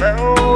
Oh.